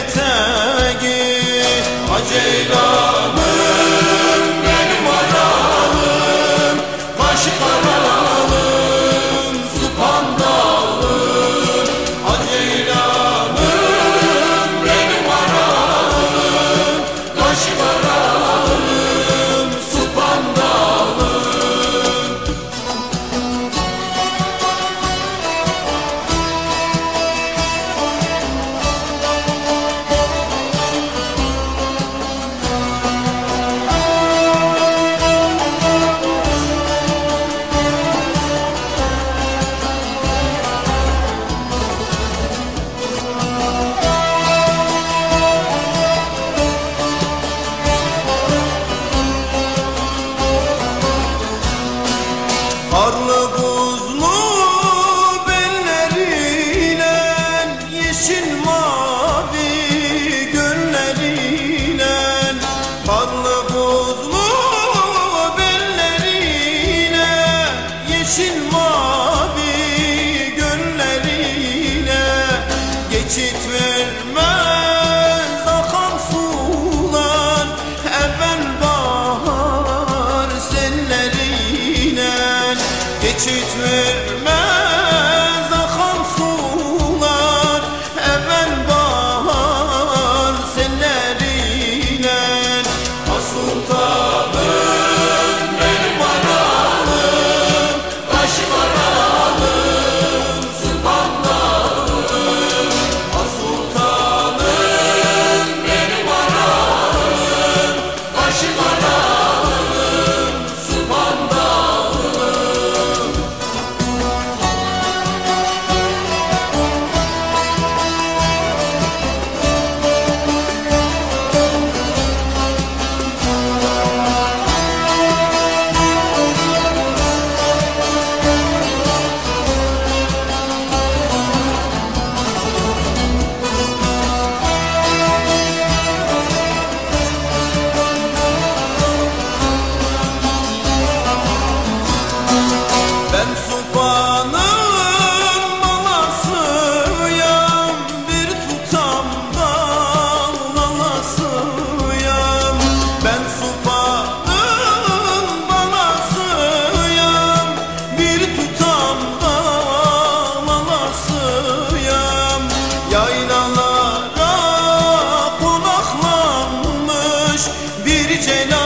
eteği benim adamım Kaşı su pandalım Hacı benim adamım Kaşı Karlı geçitme dice.